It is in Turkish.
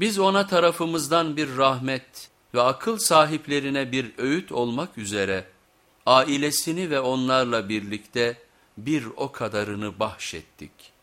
Biz ona tarafımızdan bir rahmet ve akıl sahiplerine bir öğüt olmak üzere ailesini ve onlarla birlikte bir o kadarını bahşettik.''